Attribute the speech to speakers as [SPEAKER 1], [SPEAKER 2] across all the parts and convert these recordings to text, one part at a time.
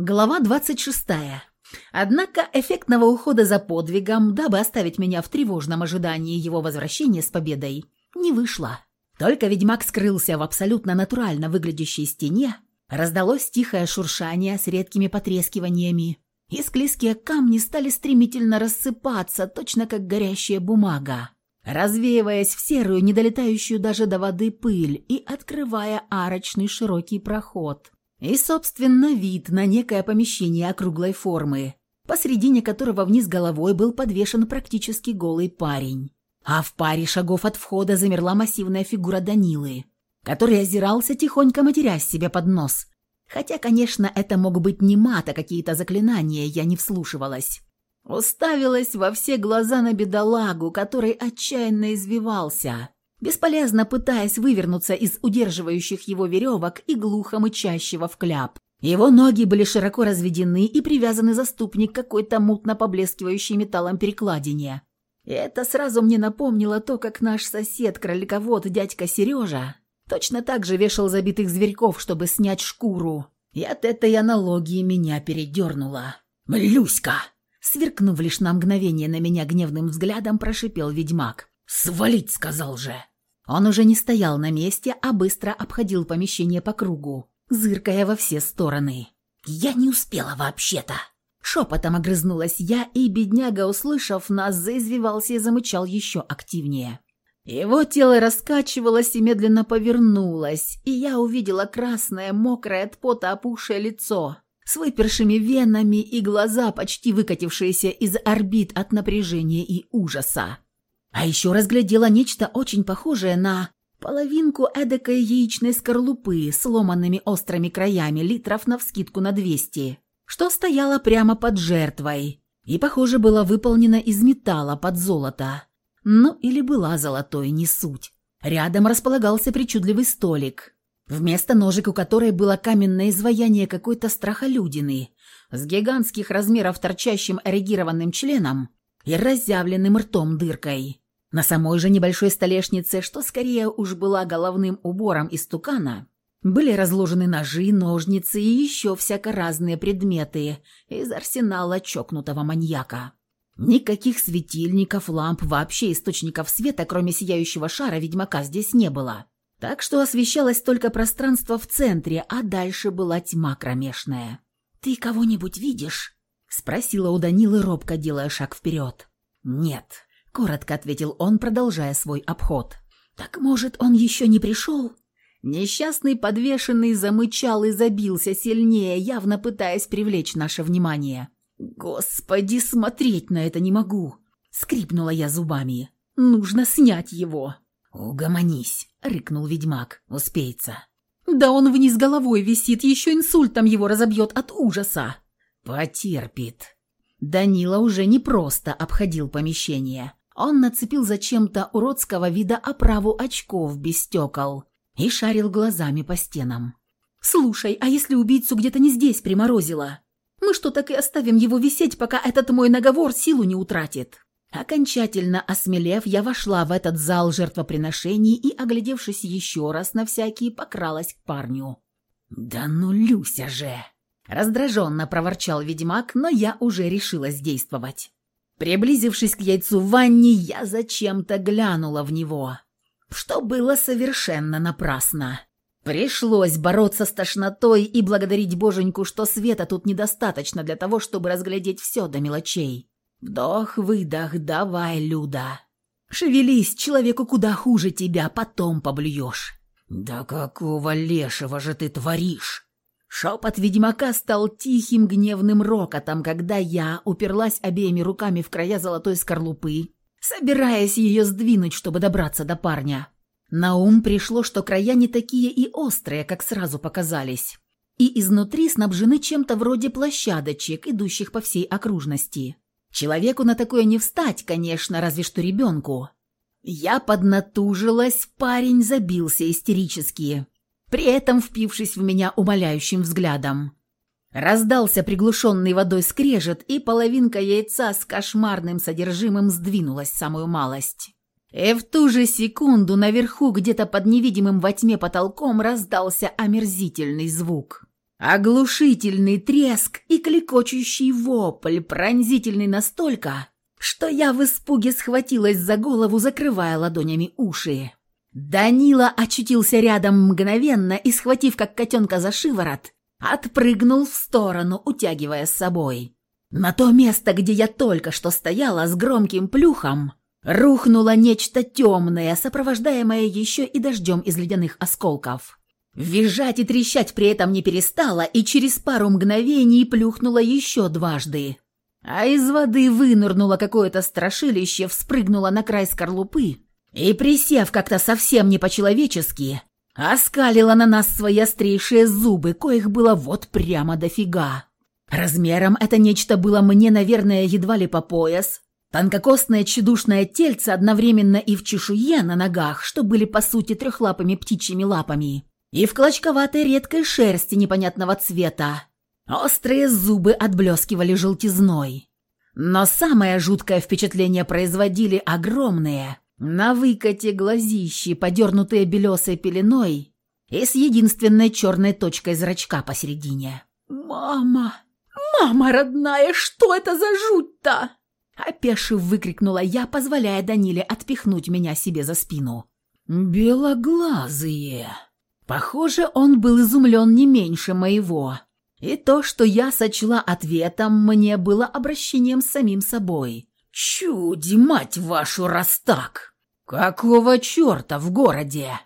[SPEAKER 1] Глава 26. Однако эффектного ухода за подвигом, дабы оставить меня в тревожном ожидании его возвращения с победой, не вышло. Только ведьмак скрылся в абсолютно натурально выглядящей стене, раздалось тихое шуршание с редкими потрескиваниями, и склизкие камни стали стремительно рассыпаться, точно как горящая бумага, развеиваясь в серую, недолетающую даже до воды пыль и открывая арочный широкий проход – и, собственно, вид на некое помещение округлой формы, посредине которого вниз головой был подвешен практически голый парень. А в паре шагов от входа замерла массивная фигура Данилы, который озирался, тихонько матерясь себе под нос. Хотя, конечно, это мог быть не мат, а какие-то заклинания, я не вслушивалась. Уставилась во все глаза на бедолагу, который отчаянно извивался, бесполезно пытаясь вывернуться из удерживающих его веревок и глухо мычащего в кляп. Его ноги были широко разведены и привязаны за ступни к какой-то мутно поблескивающей металлом перекладине. И это сразу мне напомнило то, как наш сосед, кроликовод, дядька Сережа, точно так же вешал забитых зверьков, чтобы снять шкуру. И от этой аналогии меня передернуло. «Люська!» Сверкнув лишь на мгновение на меня гневным взглядом, прошипел ведьмак. «Свалить!» — сказал же. Он уже не стоял на месте, а быстро обходил помещение по кругу, зыркая во все стороны. «Я не успела вообще-то!» Шепотом огрызнулась я, и бедняга, услышав нас, заизвивался и замычал еще активнее. Его тело раскачивалось и медленно повернулось, и я увидела красное, мокрое от пота опухшее лицо с выпершими венами и глаза, почти выкатившиеся из орбит от напряжения и ужаса. А еще разглядела нечто очень похожее на половинку эдакой яичной скорлупы с ломанными острыми краями литров навскидку на 200, что стояло прямо под жертвой и, похоже, было выполнено из металла под золото. Ну, или была золотой, не суть. Рядом располагался причудливый столик, вместо ножек у которой было каменное изваяние какой-то страхолюдины с гигантских размеров торчащим эрегированным членом и разъявленным ртом дыркой. На самой же небольшой столешнице, что скорее уж была головным убором из тукана, были разложены ножи, ножницы и еще всяко разные предметы из арсенала чокнутого маньяка. Никаких светильников, ламп, вообще источников света, кроме сияющего шара ведьмака, здесь не было. Так что освещалось только пространство в центре, а дальше была тьма кромешная. «Ты кого-нибудь видишь?» — спросила у Данилы робко, делая шаг вперед. «Нет», — коротко ответил он, продолжая свой обход. «Так, может, он еще не пришел?» Несчастный подвешенный замычал и забился сильнее, явно пытаясь привлечь наше внимание. «Господи, смотреть на это не могу!» — скрипнула я зубами. «Нужно снять его!» «Угомонись!» — рыкнул ведьмак. «Успеется!» «Да он вниз головой висит, еще инсультом его разобьет от ужаса!» «Потерпит». Данила уже не просто обходил помещение. Он нацепил зачем-то уродского вида оправу очков без стекол и шарил глазами по стенам. «Слушай, а если убийцу где-то не здесь приморозило? Мы что, так и оставим его висеть, пока этот мой наговор силу не утратит?» Окончательно осмелев, я вошла в этот зал жертвоприношений и, оглядевшись еще раз на всякий, покралась к парню. «Да ну, Люся же!» Раздраженно проворчал ведьмак, но я уже решилась действовать. Приблизившись к яйцу в ванне, я зачем-то глянула в него, что было совершенно напрасно. Пришлось бороться с тошнотой и благодарить боженьку, что света тут недостаточно для того, чтобы разглядеть все до мелочей. Вдох-выдох, давай, Люда. Шевелись, человеку куда хуже тебя, потом поблюешь. «Да какого лешего же ты творишь?» Шепот ведьмака стал тихим гневным рокотом, когда я уперлась обеими руками в края золотой скорлупы, собираясь ее сдвинуть, чтобы добраться до парня. На ум пришло, что края не такие и острые, как сразу показались, и изнутри снабжены чем-то вроде площадочек, идущих по всей окружности. Человеку на такое не встать, конечно, разве что ребенку. Я поднатужилась, парень забился истерически при этом впившись в меня умоляющим взглядом. Раздался приглушенный водой скрежет, и половинка яйца с кошмарным содержимым сдвинулась самую малость. И в ту же секунду наверху, где-то под невидимым во тьме потолком, раздался омерзительный звук. Оглушительный треск и клекочущий вопль, пронзительный настолько, что я в испуге схватилась за голову, закрывая ладонями уши. Данила очутился рядом мгновенно и, схватив как котенка за шиворот, отпрыгнул в сторону, утягивая с собой. На то место, где я только что стояла с громким плюхом, рухнуло нечто темное, сопровождаемое еще и дождем из ледяных осколков. Визжать и трещать при этом не перестала и через пару мгновений плюхнула еще дважды. А из воды вынырнуло какое-то страшилище, вспрыгнуло на край скорлупы и, присев как-то совсем не по-человечески, оскалила на нас свои острейшие зубы, коих было вот прямо дофига. Размером это нечто было мне, наверное, едва ли по пояс. Тонкокостное тщедушное тельце одновременно и в чешуе на ногах, что были по сути трехлапыми птичьими лапами, и в клочковатой редкой шерсти непонятного цвета. Острые зубы отблескивали желтизной. Но самое жуткое впечатление производили огромные, на выкате глазищи, подернутые белесой пеленой и с единственной черной точкой зрачка посередине. «Мама! Мама родная, что это за жуть-то?» Опешив, выкрикнула я, позволяя Даниле отпихнуть меня себе за спину. «Белоглазые!» Похоже, он был изумлен не меньше моего. И то, что я сочла ответом, мне было обращением с самим собой. «Чуди, мать вашу, раз так! Какого черта в городе?»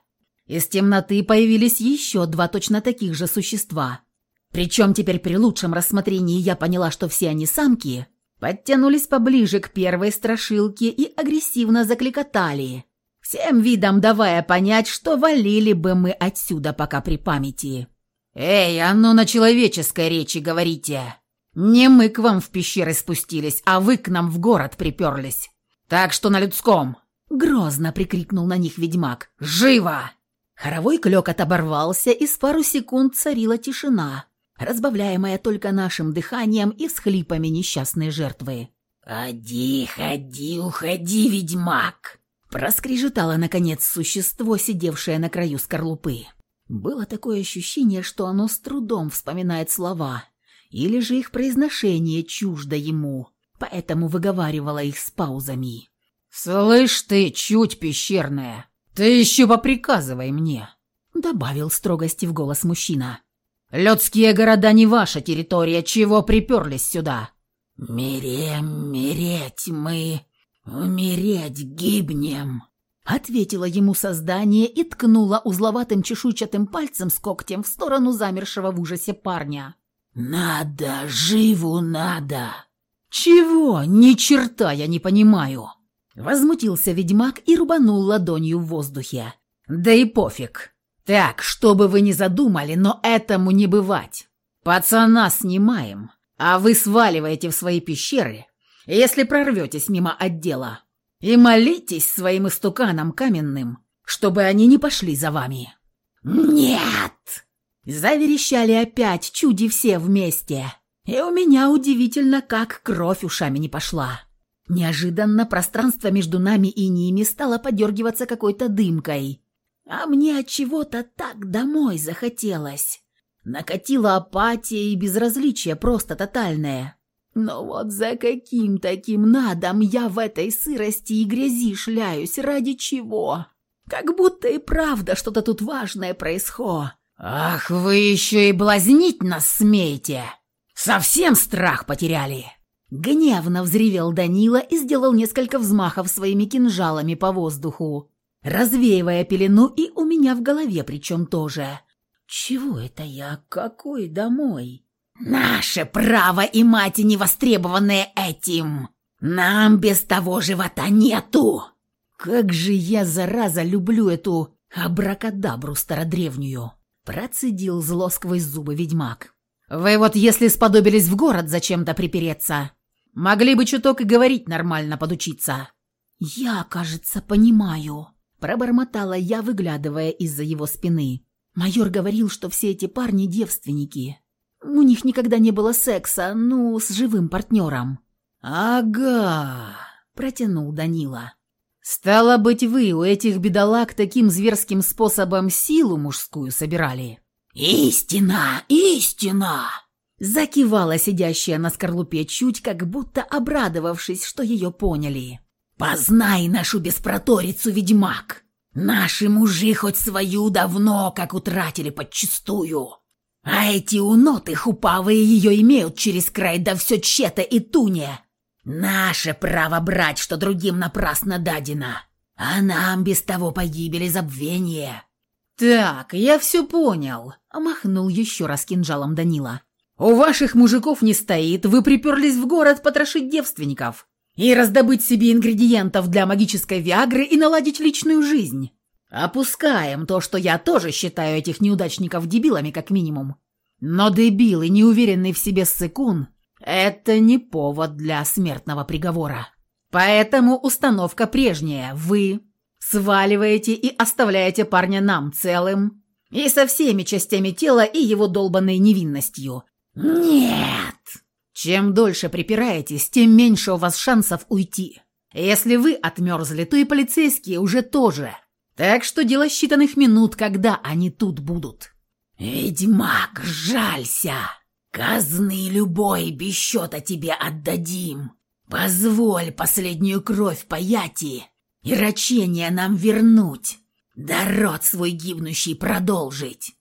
[SPEAKER 1] Из темноты появились еще два точно таких же существа. Причем теперь при лучшем рассмотрении я поняла, что все они самки, подтянулись поближе к первой страшилке и агрессивно закликотали, всем видом давая понять, что валили бы мы отсюда пока при памяти. «Эй, а ну на человеческой речи говорите! Не мы к вам в пещеры спустились, а вы к нам в город приперлись. Так что на людском!» Грозно прикрикнул на них ведьмак. «Живо!» Хоровой клёкот оборвался, и с пару секунд царила тишина, разбавляемая только нашим дыханием и всхлипами несчастной жертвы. «Ходи, ходи, уходи, ведьмак!» Проскрежетало, наконец, существо, сидевшее на краю скорлупы. Было такое ощущение, что оно с трудом вспоминает слова, или же их произношение чуждо ему, поэтому выговаривало их с паузами. «Слышь ты, чуть пещерная, ты еще поприказывай мне», — добавил строгости в голос мужчина. «Людские города не ваша территория, чего приперлись сюда?» «Мирем, миреть мы, умереть гибнем», — ответило ему создание и ткнуло узловатым чешуйчатым пальцем с когтем в сторону замершего в ужасе парня. «Надо, живу надо!» «Чего? Ни черта я не понимаю!» Возмутился ведьмак и рубанул ладонью в воздухе. «Да и пофиг. Так, что бы вы ни задумали, но этому не бывать. Пацана снимаем, а вы сваливаете в свои пещеры, если прорветесь мимо отдела. И молитесь своим истуканам каменным, чтобы они не пошли за вами». «Нет!» Заверещали опять чуди все вместе. И у меня удивительно, как кровь ушами не пошла. Неожиданно пространство между нами и ними стало подергиваться какой-то дымкой. А мне от чего-то так домой захотелось. Накатила апатия и безразличие просто тотальное. Но вот за каким таким надом я в этой сырости и грязи шляюсь, ради чего? Как будто и правда что-то тут важное происходит. «Ах, вы еще и блазнить нас смеете! Совсем страх потеряли!» Гневно взревел Данила и сделал несколько взмахов своими кинжалами по воздуху, развеивая пелену и у меня в голове причем тоже. «Чего это я? Какой домой?» «Наше право и мать не востребованные этим! Нам без того живота нету!» «Как же я, зараза, люблю эту абракадабру стародревнюю!» Процедил зло сквозь зубы ведьмак. «Вы вот если сподобились в город зачем-то припереться, Могли бы чуток и говорить нормально подучиться». «Я, кажется, понимаю», – пробормотала я, выглядывая из-за его спины. Майор говорил, что все эти парни девственники. У них никогда не было секса, ну, с живым партнером. «Ага», – протянул Данила. «Стало быть, вы у этих бедолаг таким зверским способом силу мужскую собирали?» «Истина! Истина!» Закивала сидящая на скорлупе чуть, как будто обрадовавшись, что ее поняли. «Познай нашу беспроторицу, ведьмак! Наши мужи хоть свою давно как утратили подчистую, а эти уноты хупавые ее имеют через край, да все чета и туне. Наше право брать, что другим напрасно дадено, а нам без того погибели забвение». «Так, я все понял», — махнул еще раз кинжалом Данила. «У ваших мужиков не стоит, вы приперлись в город потрошить девственников и раздобыть себе ингредиентов для магической виагры и наладить личную жизнь. Опускаем то, что я тоже считаю этих неудачников дебилами как минимум. Но дебил и неуверенный в себе ссыкун – это не повод для смертного приговора. Поэтому установка прежняя. Вы сваливаете и оставляете парня нам целым и со всеми частями тела и его долбанной невинностью. Нет! Чем дольше припираетесь, тем меньше у вас шансов уйти. Если вы отмерзли, то и полицейские уже тоже. Так что дело считанных минут, когда они тут будут. «Ведьмак, жалься! Казны любой без счета тебе отдадим. Позволь последнюю кровь паяти и рачение нам вернуть, да род свой гибнущий продолжить».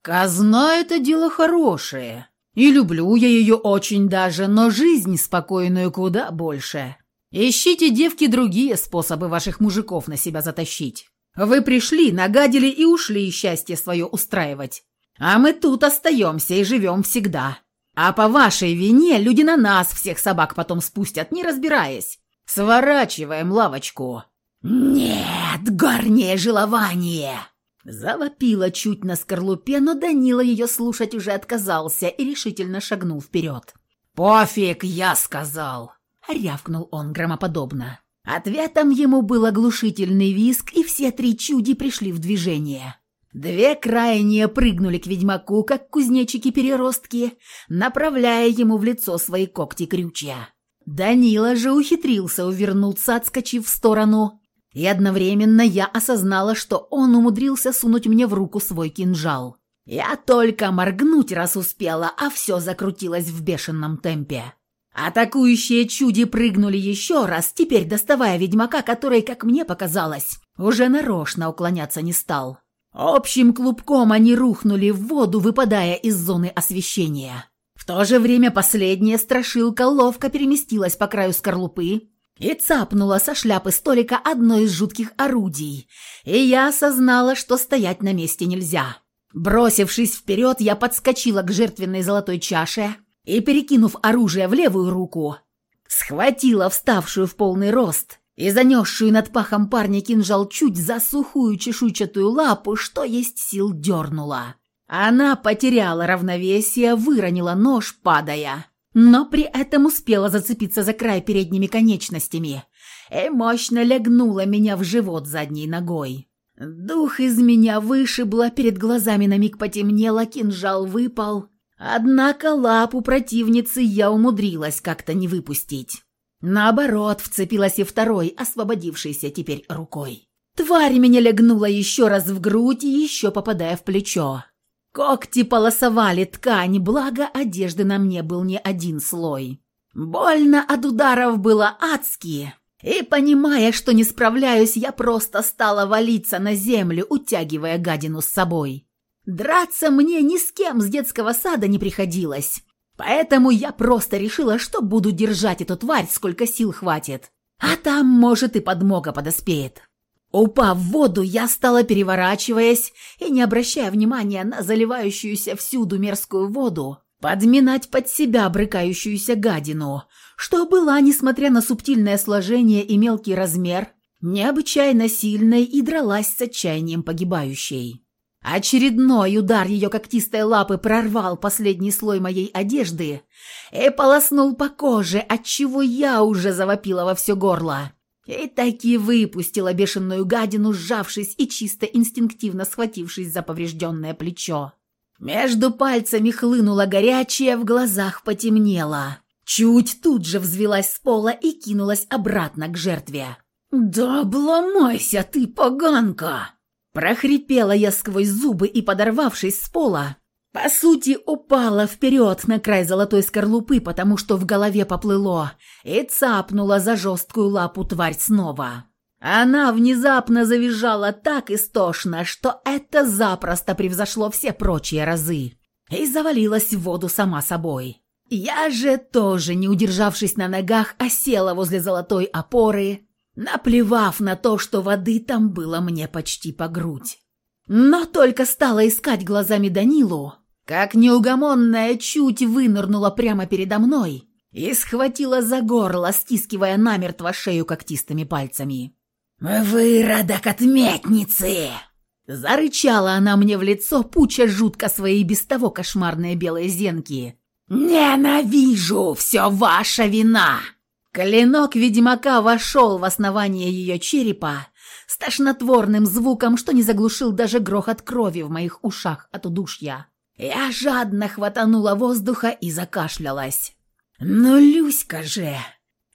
[SPEAKER 2] «Казна — это дело хорошее, и люблю я ее очень даже, но жизнь спокойную куда больше. Ищите, девки, другие способы ваших мужиков на себя затащить. Вы пришли, нагадили и ушли счастье свое устраивать. А мы тут остаемся и живем всегда. А по вашей вине люди на нас всех собак потом спустят, не разбираясь. Сворачиваем лавочку».
[SPEAKER 1] «Нет, горнее желование!» Завопила чуть на скорлупе, но Данила ее слушать уже отказался и решительно шагнул вперед.
[SPEAKER 2] «Пофиг, я сказал!» — рявкнул он громоподобно.
[SPEAKER 1] Ответом ему был оглушительный визг, и все три чуди пришли в движение. Две крайние прыгнули к ведьмаку, как кузнечики-переростки, направляя ему в лицо свои когти-крючья. Данила же ухитрился увернуться, отскочив в сторону, и одновременно я осознала, что он умудрился сунуть мне в руку свой кинжал. Я только моргнуть раз успела, а все закрутилось в бешеном темпе. Атакующие чуди прыгнули еще раз, теперь доставая ведьмака, который, как мне показалось, уже нарочно уклоняться не стал. Общим клубком они рухнули в воду, выпадая из зоны освещения. В то же время последняя страшилка ловко переместилась по краю скорлупы и цапнула со шляпы столика одно из жутких орудий, и я осознала, что стоять на месте нельзя. Бросившись вперед, я подскочила к жертвенной золотой чаше и, перекинув оружие в левую руку, схватила вставшую в полный рост и занесшую над пахом парня кинжал чуть за сухую чешуйчатую лапу, что есть сил дернула. Она потеряла равновесие, выронила нож, падая, но при этом успела зацепиться за край передними конечностями и мощно легнула меня в живот задней ногой. Дух из меня вышибло, перед глазами на миг потемнело, кинжал выпал, однако лапу противницы я умудрилась как-то не выпустить. Наоборот, вцепилась и второй, освободившейся теперь рукой. Тварь меня легнула еще раз в грудь и еще попадая в плечо. Когти полосовали ткань, благо одежды на мне был не один слой. Больно от ударов было адски, и, понимая, что не справляюсь, я просто стала валиться на землю, утягивая гадину с собой. Драться мне ни с кем с детского сада не приходилось. Поэтому я просто решила, что буду держать эту тварь, сколько сил хватит. А там, может, и подмога подоспеет. Упав в воду, я стала, переворачиваясь и не обращая внимания на заливающуюся всюду мерзкую воду, подминать под себя брыкающуюся гадину, что была, несмотря на субтильное сложение и мелкий размер, необычайно сильной и дралась с отчаянием погибающей. Очередной удар ее когтистой лапы прорвал последний слой моей одежды и полоснул по коже, отчего я уже завопила во все горло. И таки выпустила бешеную гадину, сжавшись и чисто инстинктивно схватившись за поврежденное плечо. Между пальцами хлынула горячее, в глазах потемнело. Чуть тут же взвелась с пола и кинулась обратно к жертве. «Да обломайся ты, поганка!» Прохрипела я сквозь зубы и, подорвавшись с пола, По сути, упала вперед на край золотой скорлупы, потому что в голове поплыло, и цапнула за жесткую лапу тварь снова. Она внезапно завизжала так истошно, что это запросто превзошло все прочие разы, и завалилась в воду сама собой. Я же тоже, не удержавшись на ногах, осела возле золотой опоры, наплевав на то, что воды там было мне почти по грудь. Но только стала искать глазами Данилу, как неугомонная чуть вынырнула прямо передо мной и схватила за горло, стискивая намертво шею когтистыми пальцами. «Выродок отметницы!» Зарычала она мне в лицо, пуча жутко свои без того кошмарные белые зенки. «Ненавижу! Все ваша вина!» Клинок ведьмака вошел в основание ее черепа с тошнотворным звуком, что не заглушил даже грохот крови в моих ушах от удушья. Я жадно хватанула воздуха и закашлялась. «Ну, Люська же!»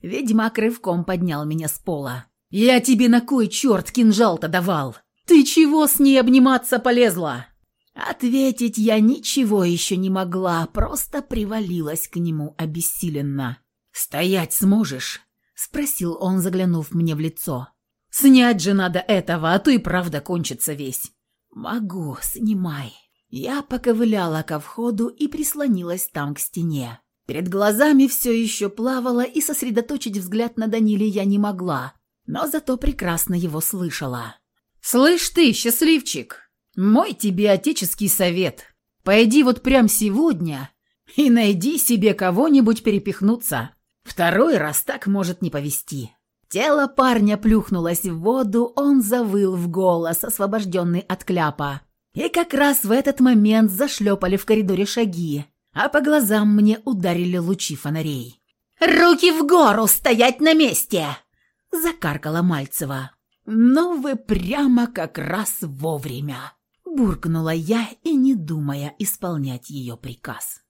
[SPEAKER 1] Ведьмак рывком поднял меня с пола. «Я тебе на кой черт кинжал-то давал? Ты чего с ней обниматься полезла?» Ответить я ничего еще не могла, просто привалилась к нему обессиленно. «Стоять сможешь?» — спросил он, заглянув мне в лицо. «Снять же надо этого, а то и правда кончится весь». «Могу, снимай». Я поковыляла ко входу и прислонилась там к стене. Перед глазами все еще плавало, и сосредоточить взгляд на Даниле я не могла, но зато прекрасно его слышала. «Слышь ты, счастливчик, мой тебе отеческий совет. Пойди вот прям сегодня и найди себе кого-нибудь перепихнуться. Второй раз так может не повести». Тело парня плюхнулось в воду, он завыл в голос, освобожденный от кляпа. И как раз в этот момент зашлепали в коридоре шаги, а по глазам мне ударили лучи фонарей. «Руки в гору! Стоять на месте!» – закаркала Мальцева. «Но вы прямо как раз вовремя!» – буркнула я и не думая исполнять ее приказ.